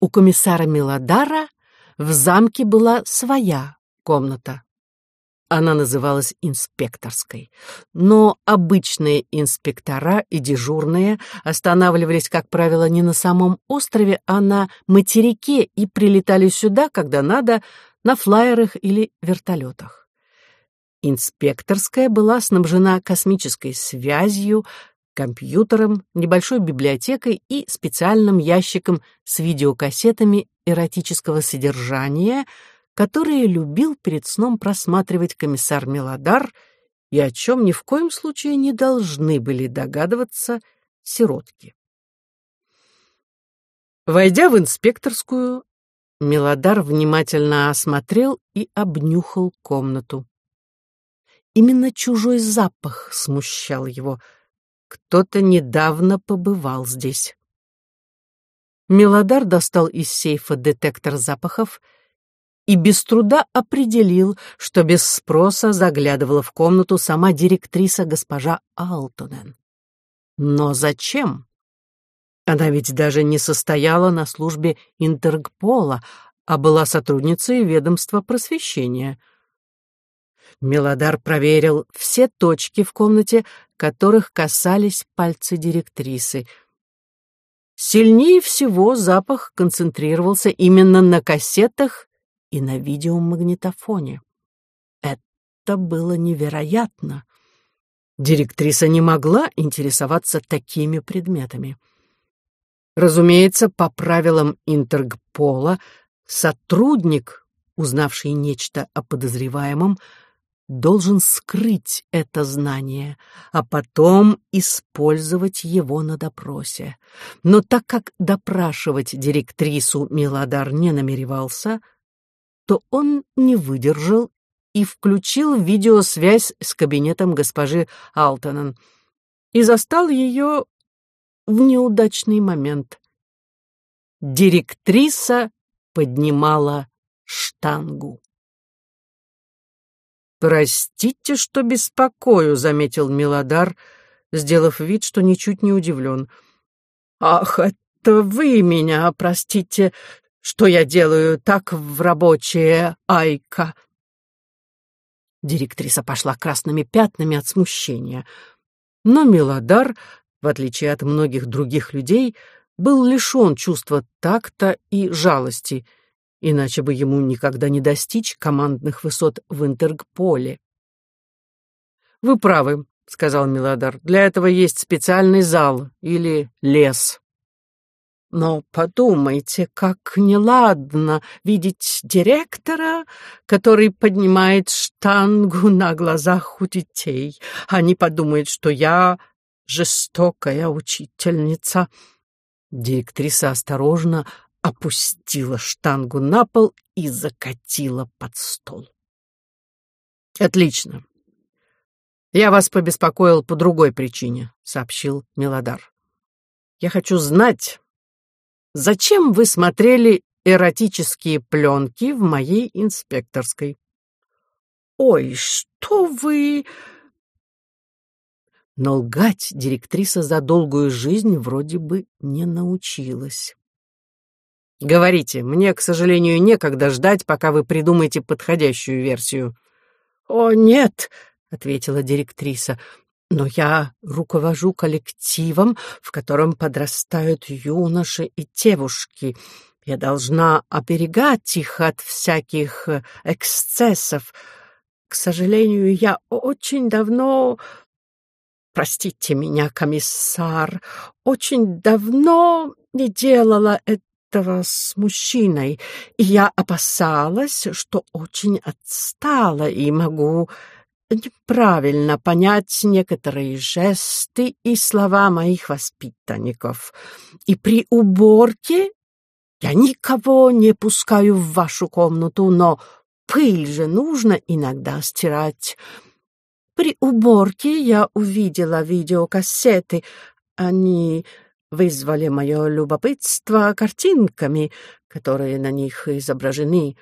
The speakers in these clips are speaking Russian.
У комиссара Милодара в замке была своя комната. Она называлась инспекторской. Но обычные инспектора и дежурные останавливались, как правило, не на самом острове, а на материке и прилетали сюда, когда надо, на флайерах или вертолетах. Инспекторская была снабжена космической связью, компьютером, небольшой библиотекой и специальным ящиком с видеокассетами эротического содержания — которые любил перед сном просматривать комиссар Мелодар и о чем ни в коем случае не должны были догадываться сиротки. Войдя в инспекторскую, Мелодар внимательно осмотрел и обнюхал комнату. Именно чужой запах смущал его. Кто-то недавно побывал здесь. Мелодар достал из сейфа детектор запахов и без труда определил, что без спроса заглядывала в комнату сама директриса госпожа Алтонен. Но зачем? Она ведь даже не состояла на службе Интергпола, а была сотрудницей ведомства просвещения. Мелодар проверил все точки в комнате, которых касались пальцы директрисы. Сильнее всего запах концентрировался именно на кассетах и на видеомагнитофоне. Это было невероятно. Директриса не могла интересоваться такими предметами. Разумеется, по правилам Интергпола, сотрудник, узнавший нечто о подозреваемом, должен скрыть это знание, а потом использовать его на допросе. Но так как допрашивать директрису Милодар не намеревался, то он не выдержал и включил видеосвязь с кабинетом госпожи Алтонен и застал ее в неудачный момент. Директриса поднимала штангу. «Простите, что беспокою», — заметил Милодар, сделав вид, что ничуть не удивлен. «Ах, это вы меня простите, что я делаю так в рабочее, Айка?» Директриса пошла красными пятнами от смущения. Но Милодар, в отличие от многих других людей, был лишен чувства такта и жалости, иначе бы ему никогда не достичь командных высот в Интергполе. «Вы правы», — сказал Милодар, — «для этого есть специальный зал или лес». Но подумайте, как неладно видеть директора, который поднимает штангу на глазах у детей. Они подумают, что я жестокая учительница. Директриса осторожно опустила штангу на пол и закатила под стол. «Отлично. Я вас побеспокоил по другой причине», — сообщил Мелодар. «Я хочу знать, Зачем вы смотрели эротические пленки в моей инспекторской? Ой, что вы... Но лгать директриса за долгую жизнь вроде бы не научилась. Говорите, мне, к сожалению, некогда ждать, пока вы придумаете подходящую версию. О, нет, ответила директриса. Но я руковожу коллективом, в котором подрастают юноши и девушки. Я должна оберегать их от всяких э, эксцессов. К сожалению, я очень давно... Простите меня, комиссар, очень давно не делала этого с мужчиной, и я опасалась, что очень отстала и могу неправильно понять некоторые жесты и слова моих воспитанников. И при уборке я никого не пускаю в вашу комнату, но пыль же нужно иногда стирать. При уборке я увидела видеокассеты. Они вызвали мое любопытство картинками, которые на них изображены.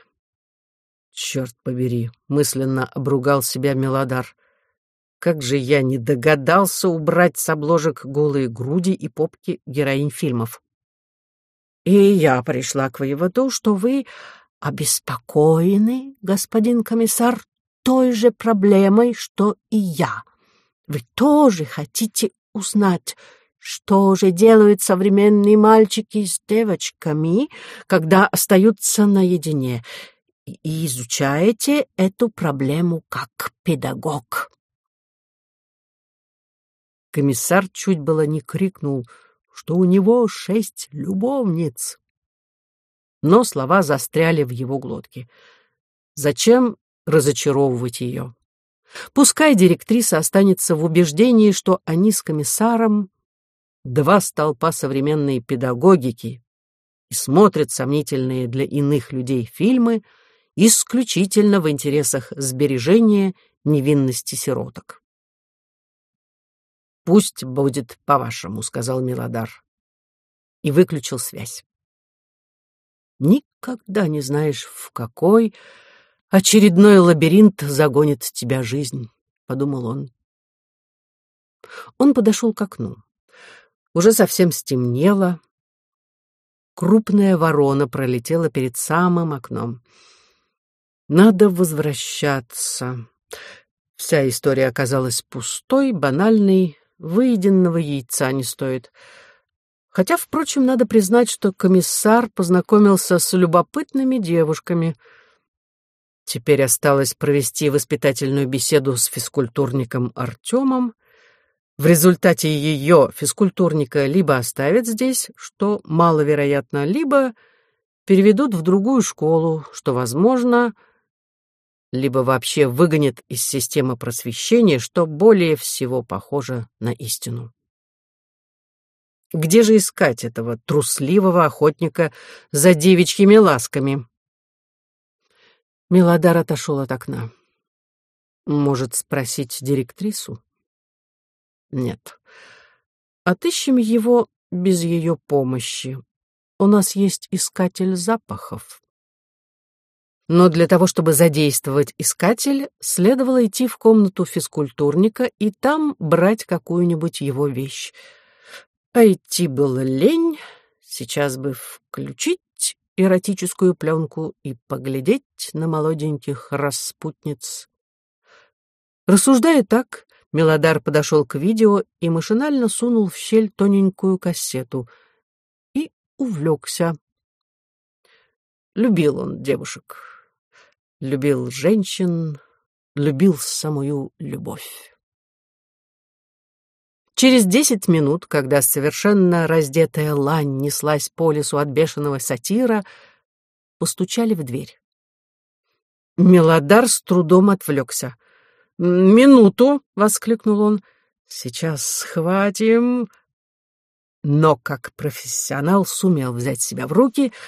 Черт побери, мысленно обругал себя Мелодар. Как же я не догадался убрать с обложек голые груди и попки героинь фильмов. И я пришла к выводу, что вы обеспокоены, господин комиссар, той же проблемой, что и я. Вы тоже хотите узнать, что же делают современные мальчики с девочками, когда остаются наедине, и изучаете эту проблему как педагог. Комиссар чуть было не крикнул, что у него шесть любовниц. Но слова застряли в его глотке. Зачем разочаровывать ее? Пускай директриса останется в убеждении, что они с комиссаром два столпа современной педагогики и смотрят сомнительные для иных людей фильмы исключительно в интересах сбережения невинности сироток. «Пусть будет по-вашему», — сказал Милодар. И выключил связь. Никогда не знаешь, в какой очередной лабиринт загонит тебя жизнь, — подумал он. Он подошел к окну. Уже совсем стемнело. Крупная ворона пролетела перед самым окном. Надо возвращаться. Вся история оказалась пустой, банальной, выеденного яйца не стоит. Хотя, впрочем, надо признать, что комиссар познакомился с любопытными девушками. Теперь осталось провести воспитательную беседу с физкультурником Артемом. В результате ее физкультурника либо оставят здесь, что маловероятно, либо переведут в другую школу, что возможно — либо вообще выгонит из системы просвещения, что более всего похоже на истину. Где же искать этого трусливого охотника за девичьими ласками? Мелодар отошел от окна. Может, спросить директрису? Нет. Отыщем его без ее помощи. У нас есть искатель запахов. Но для того, чтобы задействовать искатель, следовало идти в комнату физкультурника и там брать какую-нибудь его вещь. А идти было лень, сейчас бы включить эротическую пленку и поглядеть на молоденьких распутниц. Рассуждая так, Мелодар подошел к видео и машинально сунул в щель тоненькую кассету и увлекся. Любил он девушек любил женщин, любил самую любовь. Через десять минут, когда совершенно раздетая лань неслась по лесу от бешеного сатира, постучали в дверь. Мелодар с трудом отвлекся. «Минуту!» — воскликнул он. «Сейчас схватим!» Но как профессионал сумел взять себя в руки —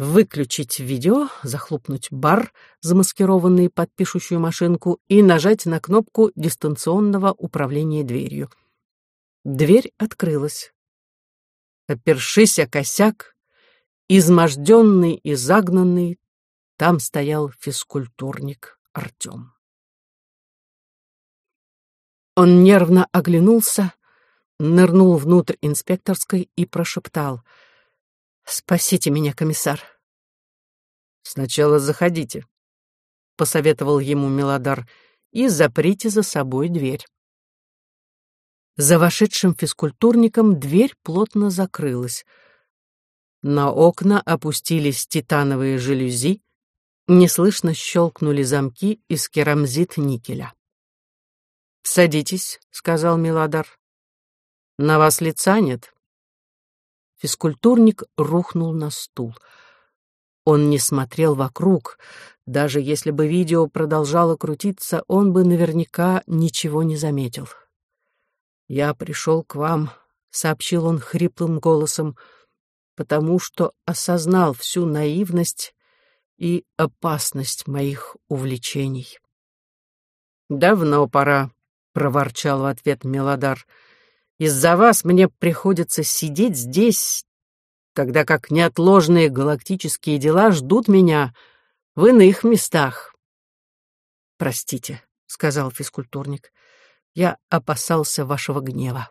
выключить видео, захлопнуть бар, замаскированный под пишущую машинку, и нажать на кнопку дистанционного управления дверью. Дверь открылась. Опершись о косяк, изможденный и загнанный, там стоял физкультурник Артем. Он нервно оглянулся, нырнул внутрь инспекторской и прошептал — «Спасите меня, комиссар». «Сначала заходите», — посоветовал ему Мелодар, «и заприте за собой дверь». За вошедшим физкультурником дверь плотно закрылась. На окна опустились титановые жалюзи, неслышно щелкнули замки из керамзит-никеля. «Садитесь», — сказал Милодар. «На вас лица нет?» Физкультурник рухнул на стул. Он не смотрел вокруг. Даже если бы видео продолжало крутиться, он бы наверняка ничего не заметил. «Я пришел к вам», — сообщил он хриплым голосом, «потому что осознал всю наивность и опасность моих увлечений». «Давно пора», — проворчал в ответ Мелодар. Из-за вас мне приходится сидеть здесь, тогда как неотложные галактические дела ждут меня в иных местах. «Простите», — сказал физкультурник, — «я опасался вашего гнева».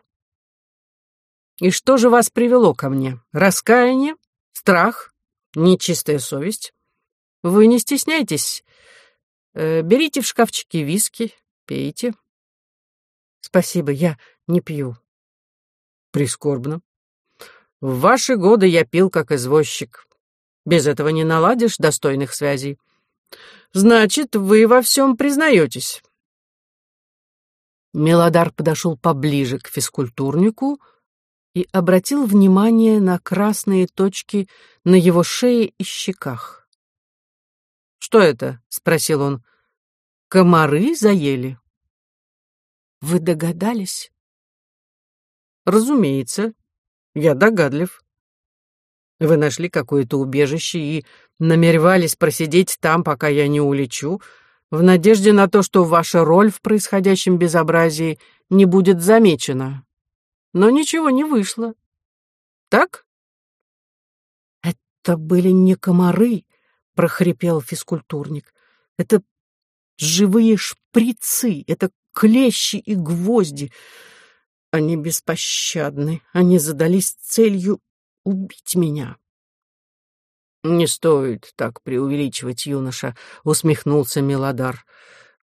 «И что же вас привело ко мне? Раскаяние?» — Страх, нечистая совесть. Вы не стесняйтесь. Э, берите в шкафчике виски, пейте. Спасибо, я не пью. Прискорбно. В ваши годы я пил как извозчик. Без этого не наладишь достойных связей. Значит, вы во всем признаетесь. Мелодар подошел поближе к физкультурнику и обратил внимание на красные точки на его шее и щеках. «Что это?» — спросил он. «Комары заели?» «Вы догадались?» «Разумеется, я догадлив. Вы нашли какое-то убежище и намеревались просидеть там, пока я не улечу, в надежде на то, что ваша роль в происходящем безобразии не будет замечена. Но ничего не вышло. Так? Это были не комары, прохрипел физкультурник. Это живые шприцы, это клещи и гвозди. Они беспощадны, они задались целью убить меня. «Не стоит так преувеличивать, юноша», — усмехнулся Мелодар.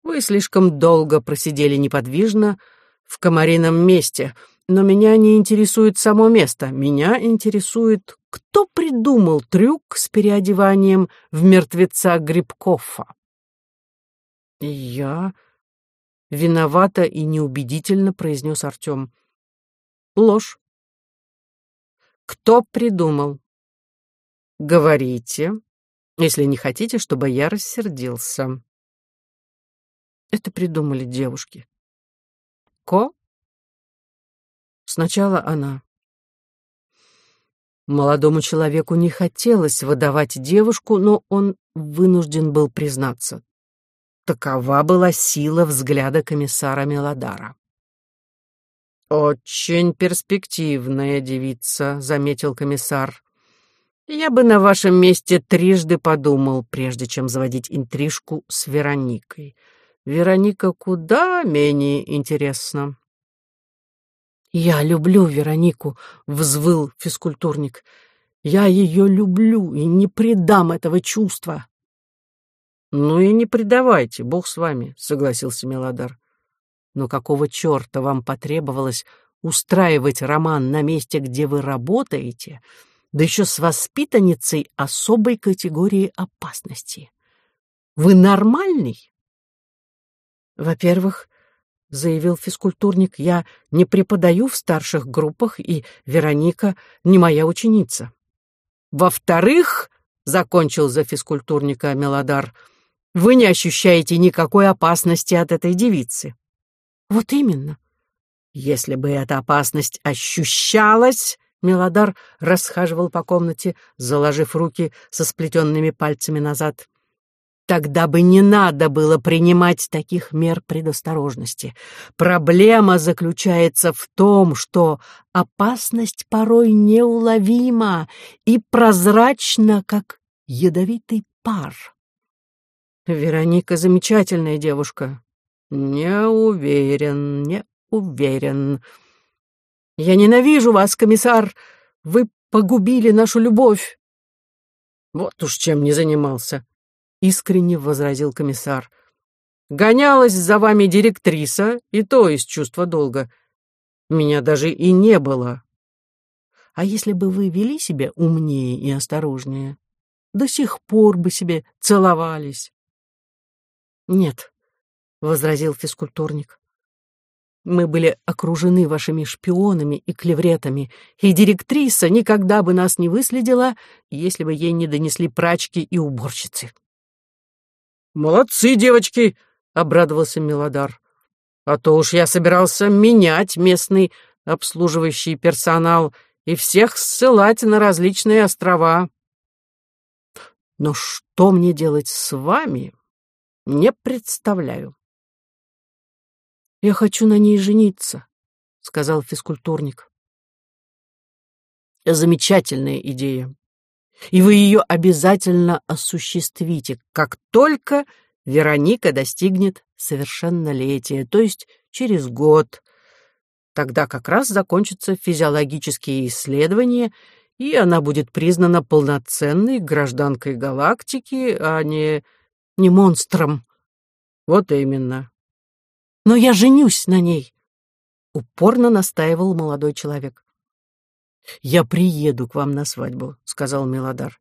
«Вы слишком долго просидели неподвижно в комарином месте, но меня не интересует само место. Меня интересует, кто придумал трюк с переодеванием в мертвеца Грибкова». «Я...» — виновато и неубедительно произнес Артем. «Ложь». «Кто придумал?» Говорите, если не хотите, чтобы я рассердился. Это придумали девушки. Ко? Сначала она. Молодому человеку не хотелось выдавать девушку, но он вынужден был признаться. Такова была сила взгляда комиссара Мелодара. «Очень перспективная девица», — заметил комиссар. Я бы на вашем месте трижды подумал, прежде чем заводить интрижку с Вероникой. Вероника куда менее интересна. «Я люблю Веронику», — взвыл физкультурник. «Я ее люблю и не предам этого чувства». «Ну и не предавайте, бог с вами», — согласился Мелодар. «Но какого черта вам потребовалось устраивать роман на месте, где вы работаете?» да еще с воспитанницей особой категории опасности. Вы нормальный? Во-первых, заявил физкультурник, я не преподаю в старших группах, и Вероника не моя ученица. Во-вторых, закончил за физкультурника Мелодар, вы не ощущаете никакой опасности от этой девицы. Вот именно. Если бы эта опасность ощущалась, Мелодар расхаживал по комнате, заложив руки со сплетенными пальцами назад. Тогда бы не надо было принимать таких мер предосторожности. Проблема заключается в том, что опасность порой неуловима и прозрачна, как ядовитый пар. Вероника замечательная девушка. Не уверен, не уверен. Я ненавижу вас, комиссар. Вы погубили нашу любовь. Вот уж чем не занимался, искренне возразил комиссар. Гонялась за вами директриса, и то из чувства долга. Меня даже и не было. А если бы вы вели себя умнее и осторожнее, до сих пор бы себе целовались. Нет, возразил физкультурник. Мы были окружены вашими шпионами и клевретами, и директриса никогда бы нас не выследила, если бы ей не донесли прачки и уборщицы. «Молодцы, девочки!» — обрадовался Мелодар. «А то уж я собирался менять местный обслуживающий персонал и всех ссылать на различные острова. Но что мне делать с вами, не представляю». «Я хочу на ней жениться», — сказал физкультурник. «Замечательная идея. И вы ее обязательно осуществите, как только Вероника достигнет совершеннолетия, то есть через год. Тогда как раз закончатся физиологические исследования, и она будет признана полноценной гражданкой галактики, а не... не монстром. Вот именно. Но я женюсь на ней, упорно настаивал молодой человек. Я приеду к вам на свадьбу, сказал Милодар.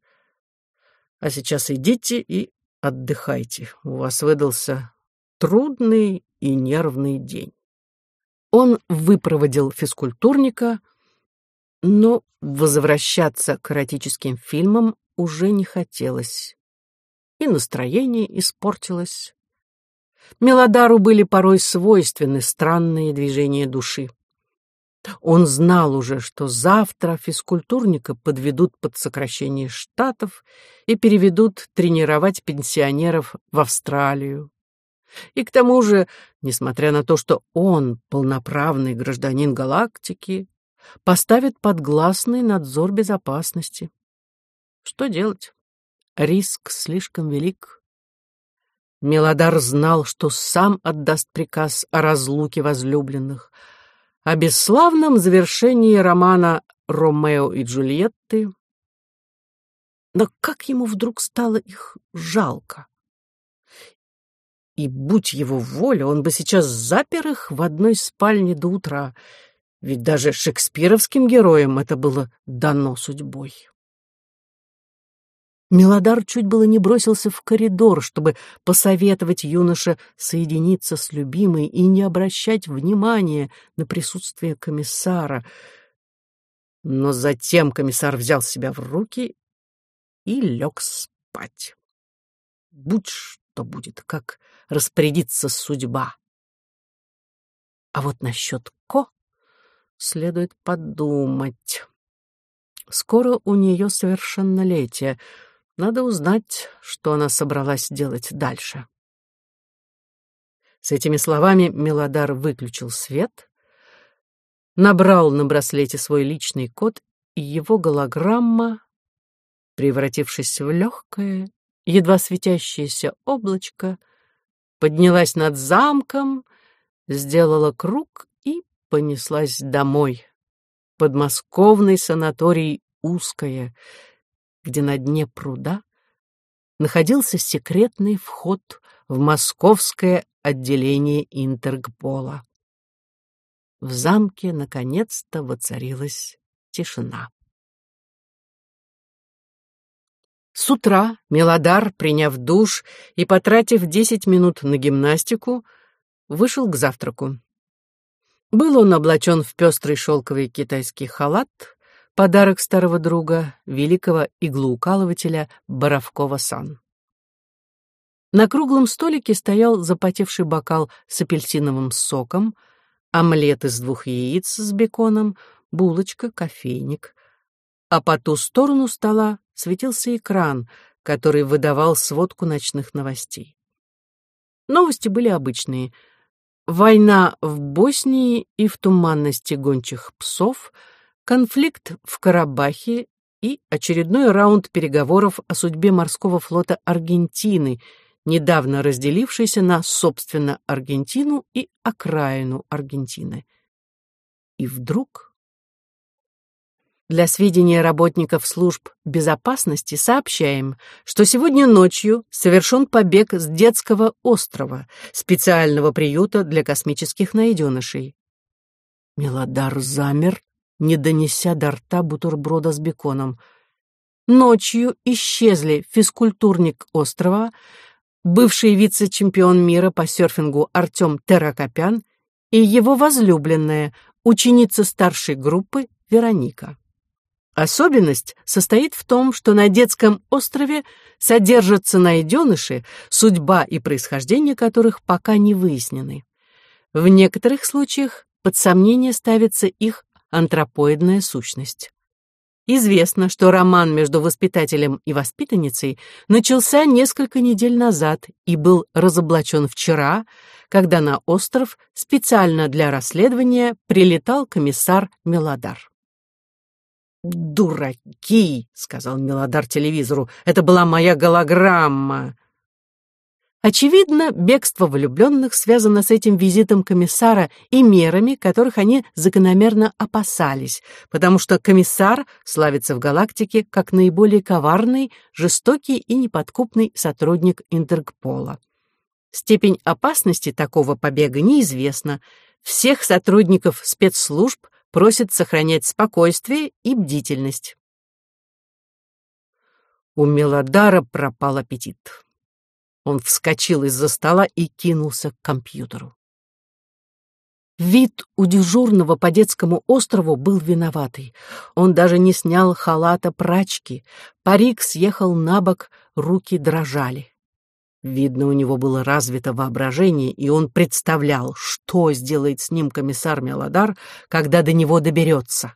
А сейчас идите и отдыхайте. У вас выдался трудный и нервный день. Он выпроводил физкультурника, но возвращаться к эротическим фильмам уже не хотелось. И настроение испортилось. Мелодару были порой свойственны странные движения души. Он знал уже, что завтра физкультурника подведут под сокращение штатов и переведут тренировать пенсионеров в Австралию. И к тому же, несмотря на то, что он полноправный гражданин галактики, поставит под гласный надзор безопасности. Что делать? Риск слишком велик. Мелодар знал, что сам отдаст приказ о разлуке возлюбленных, о бесславном завершении романа «Ромео и Джульетты». Но как ему вдруг стало их жалко? И, будь его воля, он бы сейчас запер их в одной спальне до утра, ведь даже шекспировским героям это было дано судьбой. Мелодар чуть было не бросился в коридор, чтобы посоветовать юноше соединиться с любимой и не обращать внимания на присутствие комиссара. Но затем комиссар взял себя в руки и лег спать. Будь что будет, как распорядится судьба. А вот насчет Ко следует подумать. Скоро у нее совершеннолетие — надо узнать, что она собралась делать дальше. С этими словами Мелодар выключил свет, набрал на браслете свой личный код, и его голограмма, превратившись в легкое, едва светящееся облачко, поднялась над замком, сделала круг и понеслась домой. Подмосковный санаторий узкая, где на дне пруда находился секретный вход в московское отделение Интергпола. В замке наконец-то воцарилась тишина. С утра Мелодар, приняв душ и потратив десять минут на гимнастику, вышел к завтраку. Был он облачен в пестрый шелковый китайский халат, Подарок старого друга, великого иглоукалывателя Боровкова-сан. На круглом столике стоял запотевший бокал с апельсиновым соком, омлет из двух яиц с беконом, булочка, кофейник. А по ту сторону стола светился экран, который выдавал сводку ночных новостей. Новости были обычные. Война в Боснии и в туманности гончих псов — конфликт в Карабахе и очередной раунд переговоров о судьбе морского флота Аргентины, недавно разделившийся на, собственно, Аргентину и окраину Аргентины. И вдруг... Для сведения работников служб безопасности сообщаем, что сегодня ночью совершен побег с детского острова, специального приюта для космических найденышей. Мелодар замер, не донеся до рта бутерброда с беконом. Ночью исчезли физкультурник острова, бывший вице-чемпион мира по серфингу Артем Теракопян и его возлюбленная, ученица старшей группы Вероника. Особенность состоит в том, что на детском острове содержатся найденыши, судьба и происхождение которых пока не выяснены. В некоторых случаях под сомнение ставится их антропоидная сущность. Известно, что роман между воспитателем и воспитанницей начался несколько недель назад и был разоблачен вчера, когда на остров специально для расследования прилетал комиссар Мелодар. «Дураки!» — сказал Мелодар телевизору. «Это была моя голограмма!» Очевидно, бегство влюбленных связано с этим визитом комиссара и мерами, которых они закономерно опасались, потому что комиссар славится в галактике как наиболее коварный, жестокий и неподкупный сотрудник Интергпола. Степень опасности такого побега неизвестна. Всех сотрудников спецслужб просят сохранять спокойствие и бдительность. У Мелодара пропал аппетит. Он вскочил из-за стола и кинулся к компьютеру. Вид у дежурного по детскому острову был виноватый. Он даже не снял халата прачки. Парик съехал на бок, руки дрожали. Видно, у него было развито воображение, и он представлял, что сделает с ним комиссар Мелодар, когда до него доберется.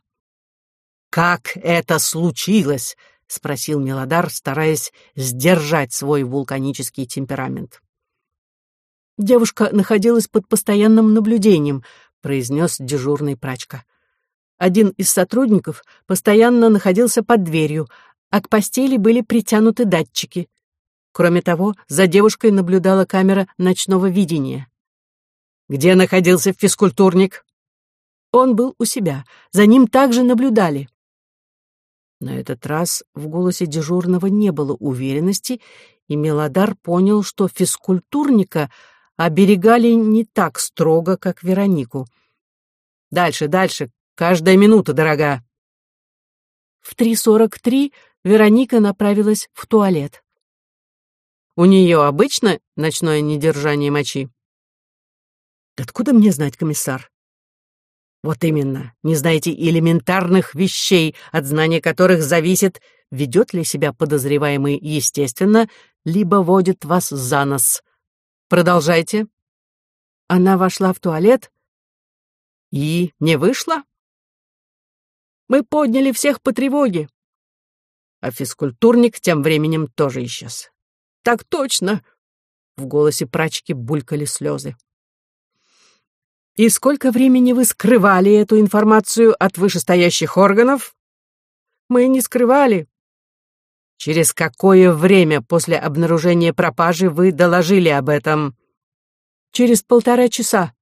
«Как это случилось?» — спросил Мелодар, стараясь сдержать свой вулканический темперамент. «Девушка находилась под постоянным наблюдением», — произнес дежурный прачка. Один из сотрудников постоянно находился под дверью, а к постели были притянуты датчики. Кроме того, за девушкой наблюдала камера ночного видения. «Где находился физкультурник?» Он был у себя. За ним также наблюдали. На этот раз в голосе дежурного не было уверенности, и Мелодар понял, что физкультурника оберегали не так строго, как Веронику. «Дальше, дальше, каждая минута, дорога!» В 3.43 Вероника направилась в туалет. «У нее обычно ночное недержание мочи?» «Откуда мне знать, комиссар?» Вот именно, не знаете элементарных вещей, от знания которых зависит, ведет ли себя подозреваемый естественно, либо водит вас за нос. Продолжайте. Она вошла в туалет и не вышла? Мы подняли всех по тревоге. А физкультурник тем временем тоже исчез. Так точно. В голосе прачки булькали слезы. И сколько времени вы скрывали эту информацию от вышестоящих органов? Мы не скрывали. Через какое время после обнаружения пропажи вы доложили об этом? Через полтора часа.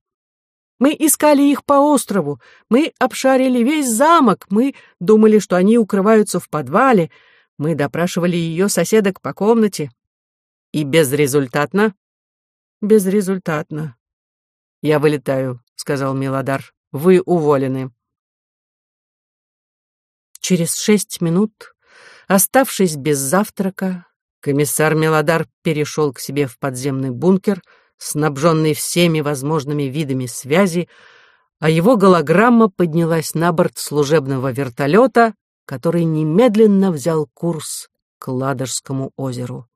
Мы искали их по острову, мы обшарили весь замок, мы думали, что они укрываются в подвале, мы допрашивали ее соседок по комнате. И безрезультатно? Безрезультатно. «Я вылетаю», — сказал Милодар. «Вы уволены». Через шесть минут, оставшись без завтрака, комиссар Милодар перешел к себе в подземный бункер, снабженный всеми возможными видами связи, а его голограмма поднялась на борт служебного вертолета, который немедленно взял курс к Ладожскому озеру.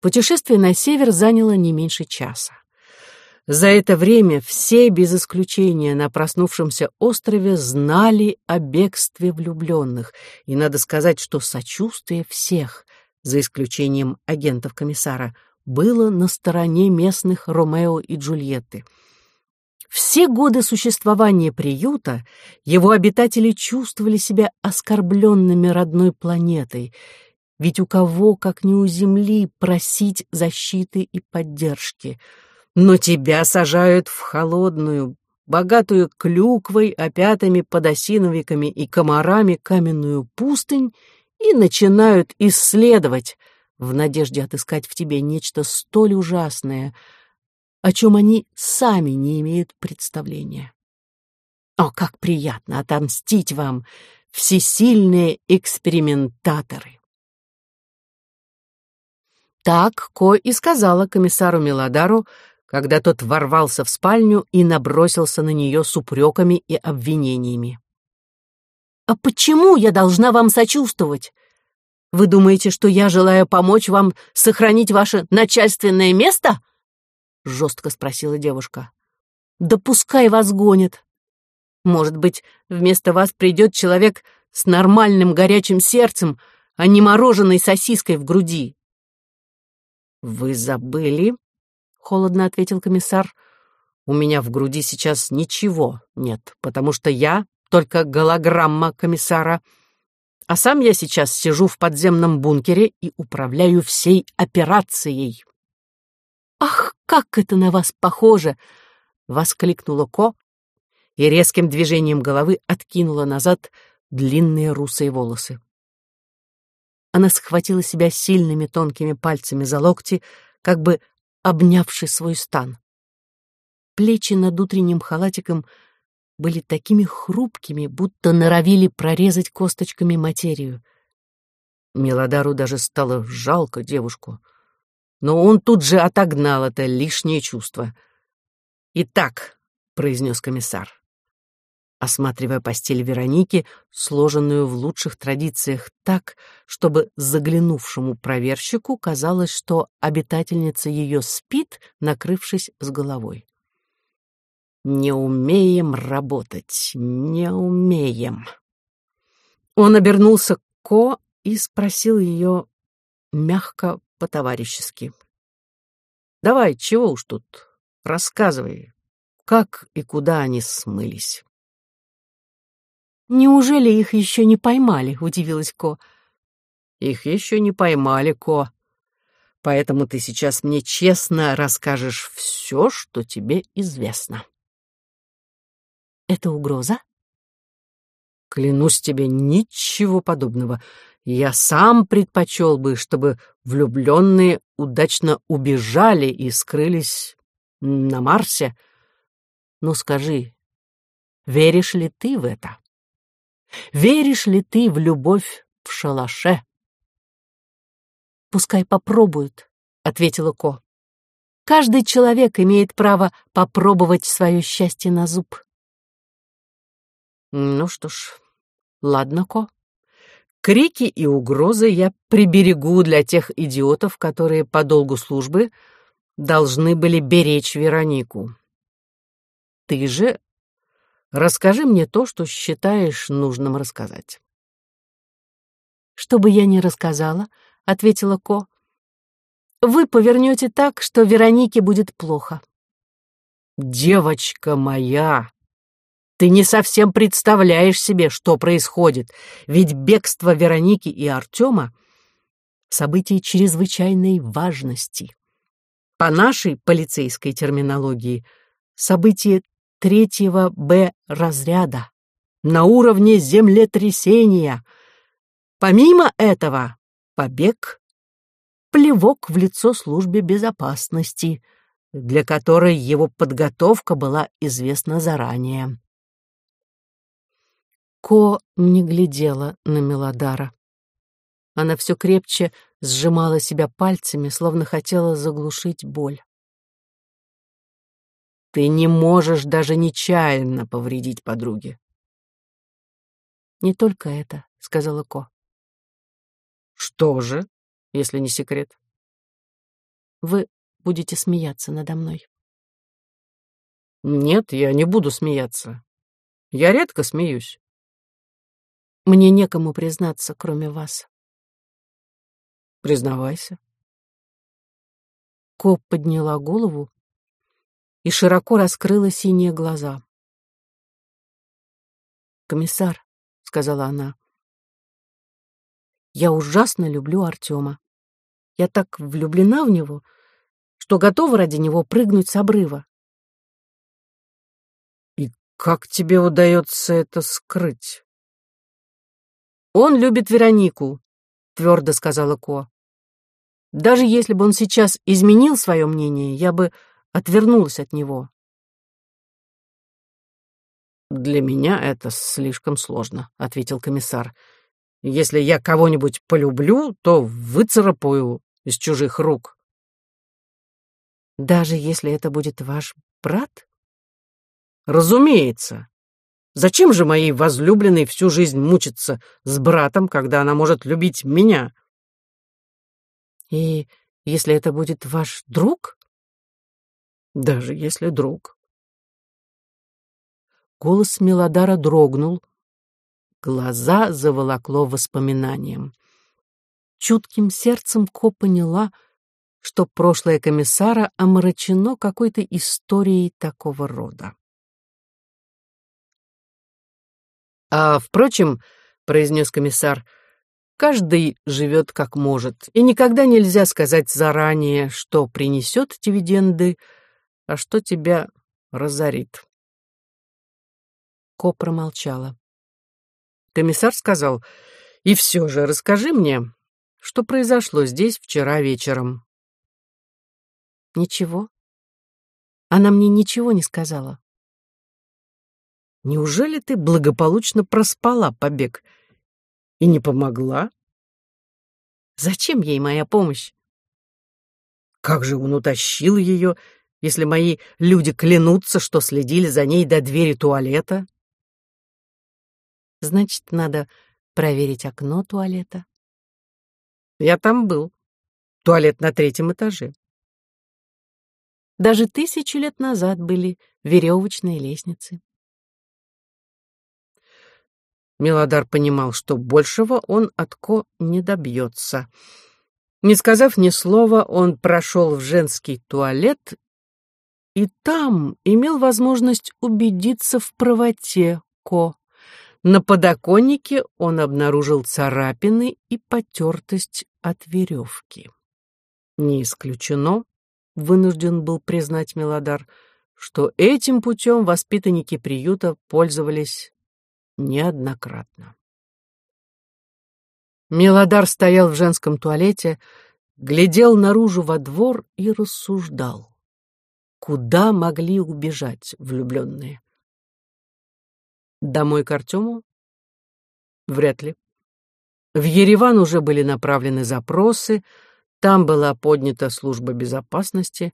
Путешествие на север заняло не меньше часа. За это время все, без исключения на проснувшемся острове, знали о бегстве влюбленных, и надо сказать, что сочувствие всех, за исключением агентов комиссара, было на стороне местных Ромео и Джульетты. Все годы существования приюта его обитатели чувствовали себя оскорбленными родной планетой, ведь у кого, как не у Земли, просить защиты и поддержки — но тебя сажают в холодную, богатую клюквой, опятами, подосиновиками и комарами каменную пустынь и начинают исследовать в надежде отыскать в тебе нечто столь ужасное, о чем они сами не имеют представления. О, как приятно отомстить вам, всесильные экспериментаторы! Так Ко и сказала комиссару Мелодару, когда тот ворвался в спальню и набросился на нее с упреками и обвинениями. «А почему я должна вам сочувствовать? Вы думаете, что я желаю помочь вам сохранить ваше начальственное место?» — жестко спросила девушка. «Да пускай вас гонят. Может быть, вместо вас придет человек с нормальным горячим сердцем, а не мороженой сосиской в груди». «Вы забыли, холодно ответил комиссар. У меня в груди сейчас ничего нет, потому что я только голограмма комиссара. А сам я сейчас сижу в подземном бункере и управляю всей операцией. «Ах, как это на вас похоже!» — воскликнула Ко и резким движением головы откинула назад длинные русые волосы. Она схватила себя сильными тонкими пальцами за локти, как бы обнявши свой стан. Плечи над утренним халатиком были такими хрупкими, будто норовили прорезать косточками материю. Мелодару даже стало жалко девушку. Но он тут же отогнал это лишнее чувство. «Итак», — произнес комиссар, осматривая постель Вероники, сложенную в лучших традициях так, чтобы заглянувшему проверщику казалось, что обитательница ее спит, накрывшись с головой. Не умеем работать, не умеем. Он обернулся к Ко и спросил ее мягко, по-товарищески. «Давай, чего уж тут, рассказывай, как и куда они смылись?» «Неужели их еще не поймали?» — удивилась Ко. «Их еще не поймали, Ко. Поэтому ты сейчас мне честно расскажешь все, что тебе известно». Это угроза? Клянусь тебе, ничего подобного. Я сам предпочел бы, чтобы влюбленные удачно убежали и скрылись на Марсе. Но скажи, веришь ли ты в это? Веришь ли ты в любовь в шалаше? Пускай попробуют, — ответила Ко. Каждый человек имеет право попробовать свое счастье на зуб. Ну что ж, ладно, Ко. Крики и угрозы я приберегу для тех идиотов, которые по долгу службы должны были беречь Веронику. Ты же расскажи мне то, что считаешь нужным рассказать. «Что бы я ни рассказала», — ответила Ко, — «вы повернете так, что Веронике будет плохо». «Девочка моя!» Ты не совсем представляешь себе, что происходит, ведь бегство Вероники и Артема — событие чрезвычайной важности. По нашей полицейской терминологии — событие третьего Б разряда, на уровне землетрясения. Помимо этого, побег — плевок в лицо службе безопасности, для которой его подготовка была известна заранее. Ко не глядела на Мелодара. Она все крепче сжимала себя пальцами, словно хотела заглушить боль. «Ты не можешь даже нечаянно повредить подруге». «Не только это», — сказала Ко. «Что же, если не секрет?» «Вы будете смеяться надо мной». «Нет, я не буду смеяться. Я редко смеюсь. Мне некому признаться, кроме вас. Признавайся. Коп подняла голову и широко раскрыла синие глаза. «Комиссар», — сказала она, — «я ужасно люблю Артема. Я так влюблена в него, что готова ради него прыгнуть с обрыва». «И как тебе удается это скрыть?» «Он любит Веронику», — твердо сказала Ко. «Даже если бы он сейчас изменил свое мнение, я бы отвернулась от него». «Для меня это слишком сложно», — ответил комиссар. «Если я кого-нибудь полюблю, то выцарапаю из чужих рук». «Даже если это будет ваш брат?» «Разумеется. Зачем же моей возлюбленной всю жизнь мучиться с братом, когда она может любить меня? И если это будет ваш друг? Даже если друг. Голос Мелодара дрогнул. Глаза заволокло воспоминанием. Чутким сердцем Ко поняла, что прошлое комиссара омрачено какой-то историей такого рода. А, впрочем, — произнес комиссар. «Каждый живет как может, и никогда нельзя сказать заранее, что принесет дивиденды, а что тебя разорит». Ко промолчала. Комиссар сказал, «И все же расскажи мне, что произошло здесь вчера вечером». «Ничего. Она мне ничего не сказала». «Неужели ты благополучно проспала побег и не помогла?» «Зачем ей моя помощь?» «Как же он утащил ее, если мои люди клянутся, что следили за ней до двери туалета?» Значит, надо проверить окно туалета. Я там был. Туалет на третьем этаже. Даже тысячу лет назад были веревочные лестницы. Милодар понимал, что большего он от Ко не добьется. Не сказав ни слова, он прошел в женский туалет и там имел возможность убедиться в правоте Ко. На подоконнике он обнаружил царапины и потертость от веревки. Не исключено, вынужден был признать Мелодар, что этим путем воспитанники приюта пользовались неоднократно. Мелодар стоял в женском туалете, глядел наружу во двор и рассуждал. Куда могли убежать влюбленные? Домой к Артему? Вряд ли. В Ереван уже были направлены запросы, там была поднята служба безопасности,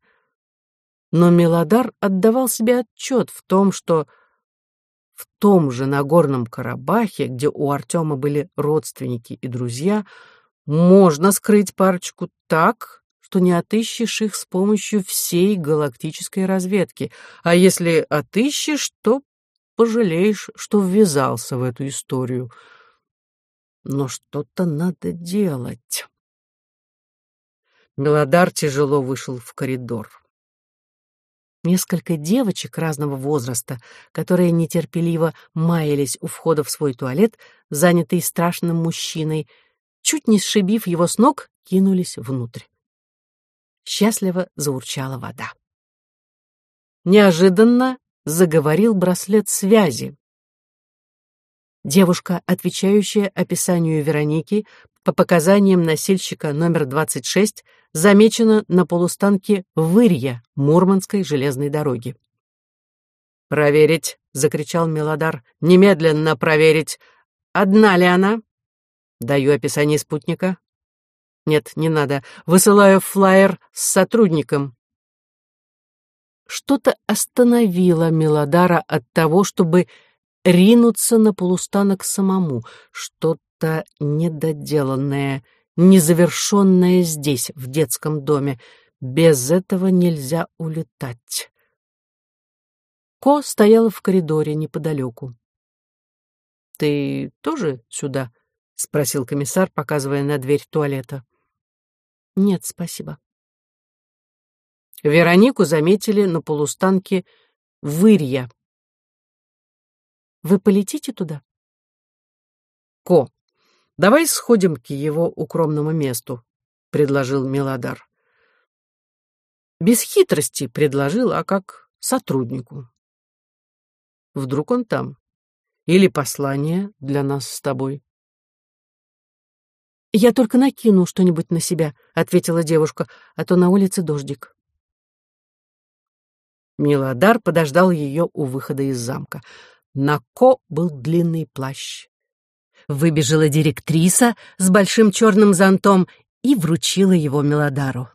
но Мелодар отдавал себе отчет в том, что в том же Нагорном Карабахе, где у Артема были родственники и друзья, можно скрыть парочку так, что не отыщешь их с помощью всей галактической разведки, а если отыщешь, то пожалеешь, что ввязался в эту историю. Но что-то надо делать. Мелодар тяжело вышел в коридор. Несколько девочек разного возраста, которые нетерпеливо маялись у входа в свой туалет, занятый страшным мужчиной, чуть не сшибив его с ног, кинулись внутрь. Счастливо заурчала вода. Неожиданно заговорил браслет связи. Девушка, отвечающая описанию Вероники, по показаниям носильщика номер 26, замечена на полустанке Вырья Мурманской железной дороги. «Проверить!» — закричал Мелодар. «Немедленно проверить! Одна ли она?» «Даю описание спутника». «Нет, не надо. Высылаю флаер с сотрудником. Что-то остановило Мелодара от того, чтобы ринуться на полустанок самому, что-то недоделанное, незавершенное здесь, в детском доме. Без этого нельзя улетать. Ко стояла в коридоре неподалеку. «Ты тоже сюда?» — спросил комиссар, показывая на дверь туалета. «Нет, спасибо». Веронику заметили на полустанке Вырья. «Вы полетите туда?» «Ко, давай сходим к его укромному месту», — предложил Милодар. Без хитрости предложил, а как сотруднику. Вдруг он там? Или послание для нас с тобой? «Я только накину что-нибудь на себя», — ответила девушка, «а то на улице дождик». Милодар подождал ее у выхода из замка. На Ко был длинный плащ. Выбежала директриса с большим черным зонтом и вручила его Милодару.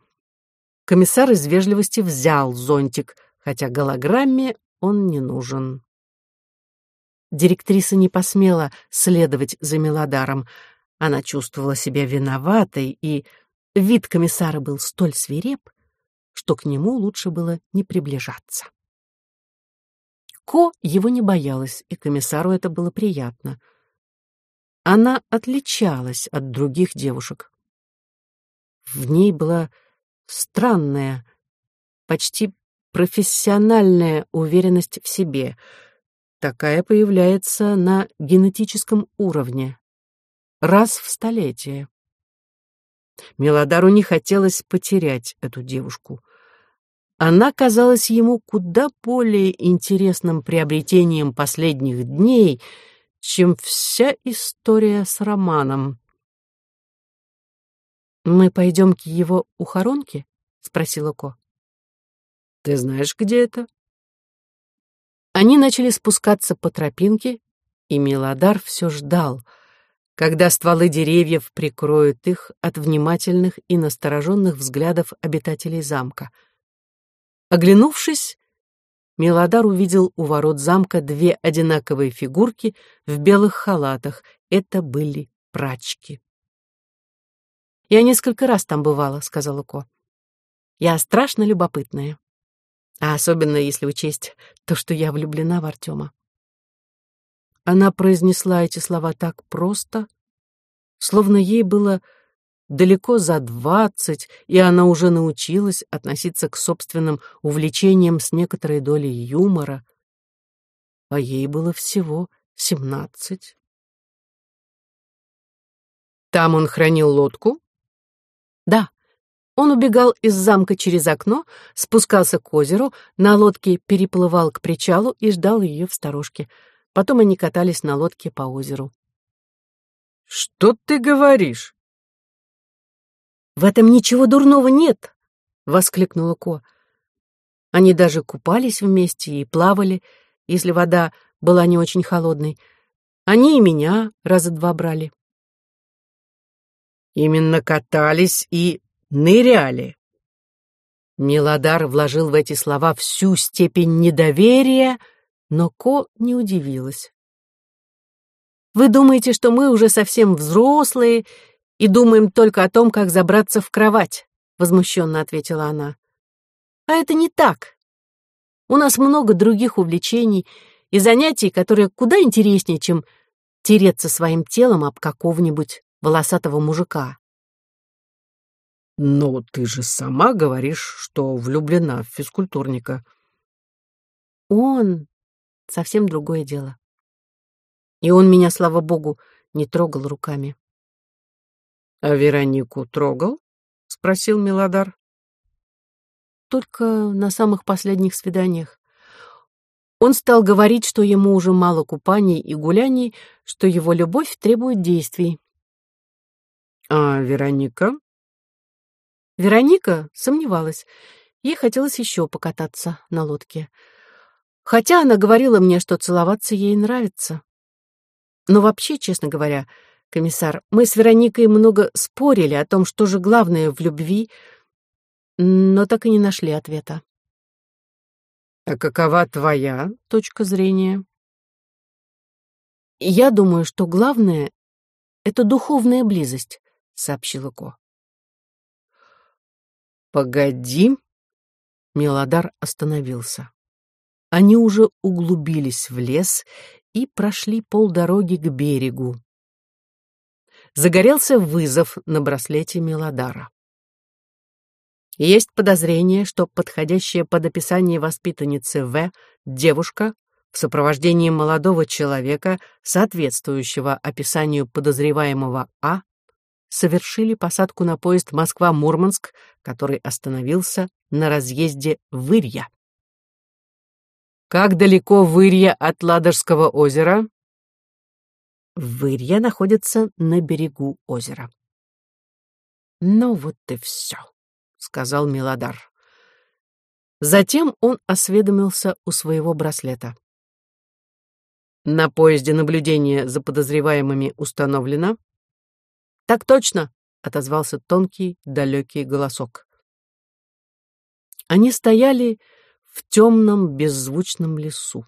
Комиссар из вежливости взял зонтик, хотя голограмме он не нужен. Директриса не посмела следовать за Милодаром. Она чувствовала себя виноватой, и вид комиссара был столь свиреп, что к нему лучше было не приближаться. Ко его не боялась, и комиссару это было приятно. Она отличалась от других девушек. В ней была странная, почти профессиональная уверенность в себе. Такая появляется на генетическом уровне, раз в столетие. Мелодару не хотелось потерять эту девушку. Она казалась ему куда более интересным приобретением последних дней, чем вся история с романом. «Мы пойдем к его ухоронке?» — спросила Ко. «Ты знаешь, где это?» Они начали спускаться по тропинке, и Милодар все ждал, когда стволы деревьев прикроют их от внимательных и настороженных взглядов обитателей замка. Оглянувшись, Милодар увидел у ворот замка две одинаковые фигурки в белых халатах. Это были прачки. «Я несколько раз там бывала», — сказала Ко. «Я страшно любопытная. А особенно, если учесть то, что я влюблена в Артема». Она произнесла эти слова так просто, словно ей было далеко за двадцать, и она уже научилась относиться к собственным увлечениям с некоторой долей юмора, а ей было всего семнадцать. Там он хранил лодку? Да. Он убегал из замка через окно, спускался к озеру, на лодке переплывал к причалу и ждал ее в сторожке. Потом они катались на лодке по озеру. «Что ты говоришь?» «В этом ничего дурного нет!» — воскликнула Ко. Они даже купались вместе и плавали, если вода была не очень холодной. Они и меня раза два брали. Именно катались и ныряли. Милодар вложил в эти слова всю степень недоверия, но Ко не удивилась. «Вы думаете, что мы уже совсем взрослые и думаем только о том, как забраться в кровать?» — возмущенно ответила она. «А это не так. У нас много других увлечений и занятий, которые куда интереснее, чем тереться своим телом об какого-нибудь волосатого мужика. «Но ты же сама говоришь, что влюблена в физкультурника». «Он — совсем другое дело. И он меня, слава богу, не трогал руками». «А Веронику трогал?» — спросил Милодар. «Только на самых последних свиданиях. Он стал говорить, что ему уже мало купаний и гуляний, что его любовь требует действий. А Вероника? Вероника сомневалась. Ей хотелось еще покататься на лодке. Хотя она говорила мне, что целоваться ей нравится. Но вообще, честно говоря, комиссар, мы с Вероникой много спорили о том, что же главное в любви, но так и не нашли ответа. А какова твоя точка зрения? Я думаю, что главное — это духовная близость. — сообщила Ко. «Погоди!» Мелодар остановился. Они уже углубились в лес и прошли полдороги к берегу. Загорелся вызов на браслете Мелодара. Есть подозрение, что подходящая под описание воспитанницы В девушка в сопровождении молодого человека, соответствующего описанию подозреваемого А, совершили посадку на поезд Москва-Мурманск, который остановился на разъезде Вырья. Как далеко Вырья от Ладожского озера? Вырья находится на берегу озера. Ну вот и все, сказал Милодар. Затем он осведомился у своего браслета. На поезде наблюдение за подозреваемыми установлено. «Так точно!» — отозвался тонкий, далекий голосок. Они стояли в темном, беззвучном лесу.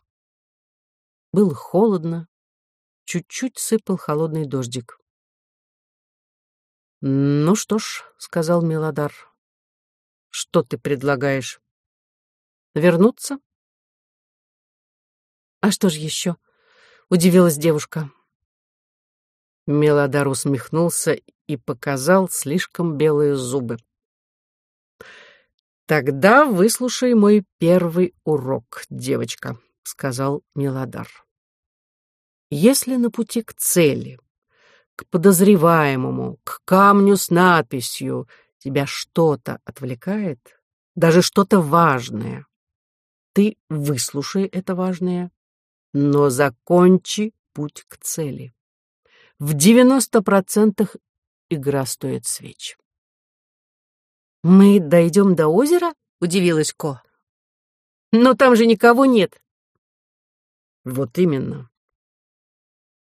Было холодно, чуть-чуть сыпал холодный дождик. «Ну что ж», — сказал Мелодар, — «что ты предлагаешь? Вернуться?» «А что же еще?» — удивилась девушка. Мелодар усмехнулся и показал слишком белые зубы. «Тогда выслушай мой первый урок, девочка», — сказал Мелодар. «Если на пути к цели к подозреваемому, к камню с надписью. Тебя что-то отвлекает, даже что-то важное. Ты выслушай это важное, но закончи путь к цели. В девяносто процентах игра стоит свеч. «Мы дойдем до озера?» — удивилась Ко. «Но там же никого нет». «Вот именно.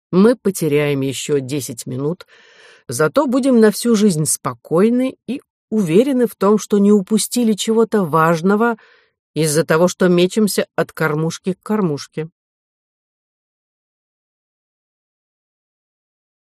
Мы потеряем еще десять минут, зато будем на всю жизнь спокойны и уверены в том, что не упустили чего-то важного из-за того, что мечемся от кормушки к кормушке.